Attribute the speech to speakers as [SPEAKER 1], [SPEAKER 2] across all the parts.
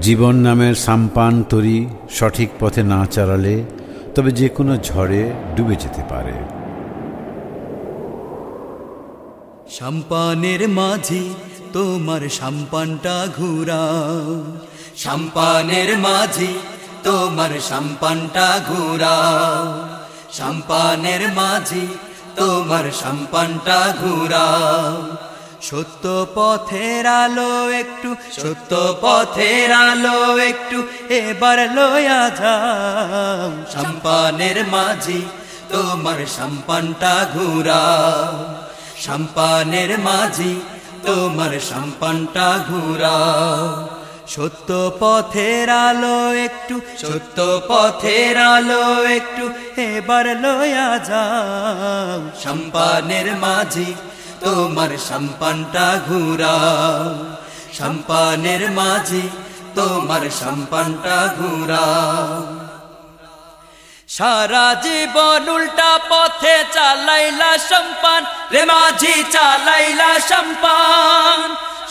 [SPEAKER 1] জীবন নামের সাম্পান তরি সঠিক পথে না চালালে তবে যে কোনো ঝড়ে ডুবে যেতে পারে।
[SPEAKER 2] সম্পানের মাঝি তোমার সম্পানটা ঘুরা সম্পানের মাঝি তোমার সম্পানটা ঘুরা সম্পানের মাঝি তোমার সম্পানটা ঘুরা সত্য পথের আলো একটু, সত্য পথের আলো একটু, এবার লয়া যাও। সম্পানের মাঝি, তোমার সম্পানটা ঘুরা সম্পানের মাঝি, তোমার সম্পানটা ঘুরা সত্য পথের আলো একটু, সত্য পথের আলো একটু, এবার লয়া যাও। সম্পানের মাঝি তোমার সম্পানটা ঘুরা সম্পানের মাঝি তোমার সম্পানটা ঘুরা সারা জীবন উল্টা পথে চালাইলা সম্পান রে মাঝি চালাইলা সম্পান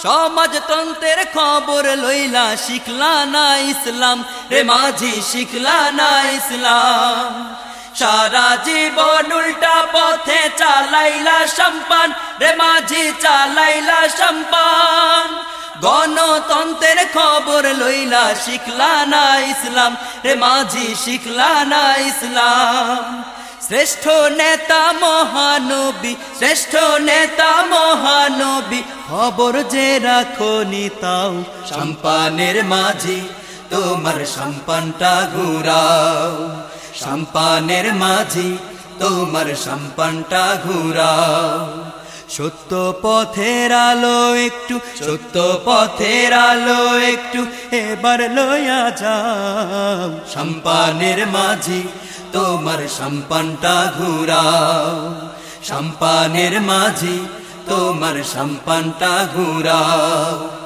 [SPEAKER 2] সমাজতন্ত্রের খবর লইলা শিখলা না ইসলাম, রে মাঝি শিখলা না ইসলাম। সারা জীবন উল্টা পথে চালাইলা সম্পান, রে মাঝি চালাইলা সম্পান। গণতন্ত্রের খবর লইলা শিখলা না ইসলাম, রে মাঝি শিখলা না ইসলাম। শ্রেষ্ঠ নেতা মহানবী, শ্রেষ্ঠ নেতা মহানবী, খবর যে রাখো নিতাও সম্পানের মাঝি, তোমার সম্পানটা ঘুরাও সম্পানের মাঝি, তোমার সম্পানটা ঘুরাও। সত্য পথের আলো একটু, সত্য পথের আলো একটু, এবার লয়া যাও। সম্পানের মাঝি, তোমার সম্পানটা ঘুরাও। সম্পানের মাঝি, তোমার সম্পানটা ঘুরাও।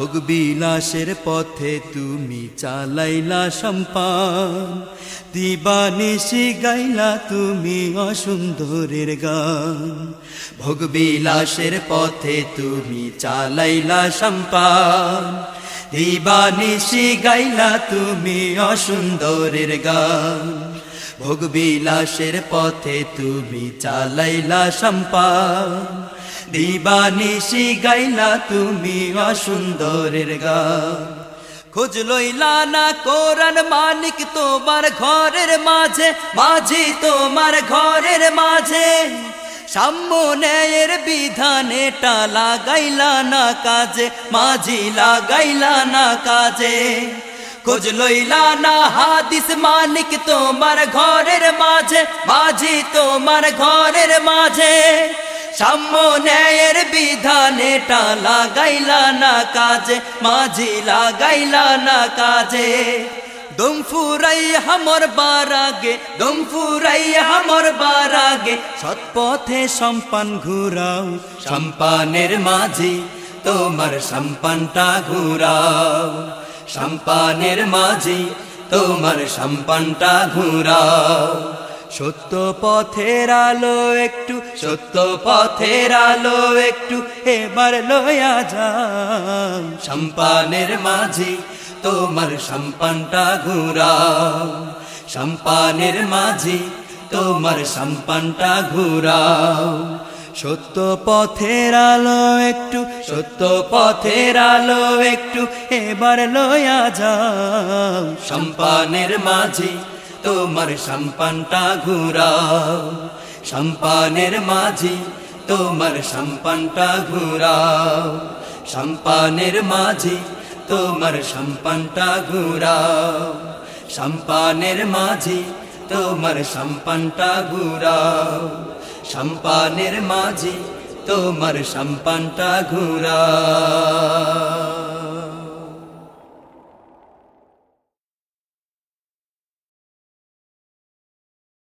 [SPEAKER 2] ভোগ বিলাসের পথে তুমি চালাইলা সম্পান। দিবানিশি গাইলা তুমি অসুন্দরের গান। ভোগ বিলাসের পথে তুমি চালাইলা সম্পান। দিবানিশি গাইলা তুমি অসুন্দরের গান। ভোগ বিলাসের পথে তুমি চালাইলা সম্পান। দিবানিশি গাইলা তুমি অসুন্দরের গান খোঁজ লইলা না কোরআন মানিক তোমার ঘরের মাঝে, মাঝি তোমার ঘরের মাঝে। সাম্যের বিধানে টা লাগাইলা না কাজে, মাঝি লাগাইলা না কাজে। খোঁজ লইলা না হাদিস মানিক তোমার ঘরের মাঝে, মাঝি তোমার ঘরের মাঝে। সাম্যের বিধানে টা লাগাইলা না কাজে, মাঝি লাগাইলা না কাজে। দম হামর বারাগে, দম হামর বারাগে, সৎপথে সম্পান ঘুরাও, সম্পানের মাঝি, তোমার সম্পানটা ঘুরাও। সম্পানের মাঝি, তোমার সম্পানটা ঘুরাও। সত্য পথের আলো একটু, সত্য পথের আলো একটু, এবার লয়া যাও সম্পানের মাঝি তোমার সম্পানটা ঘুরাও। সম্পানের মাঝি তোমার সম্পানটা ঘুরাও। সত্য পথের আলো একটু, সত্য পথের আলো একটু, এবার লয়া যাও সম্পানের মাঝি তোমার সম্পানটা ঘুরাও। সম্পানের মাঝি তোমার সম্পানটা ঘুরাও। সম্পানের মাঝি তোমার সম্পানটা ঘুরাও। সম্পানের মাঝি তোমার সম্পানটা ঘুরাও। সম্পানের মাঝি তোমার সম্পানটা ঘুরাও।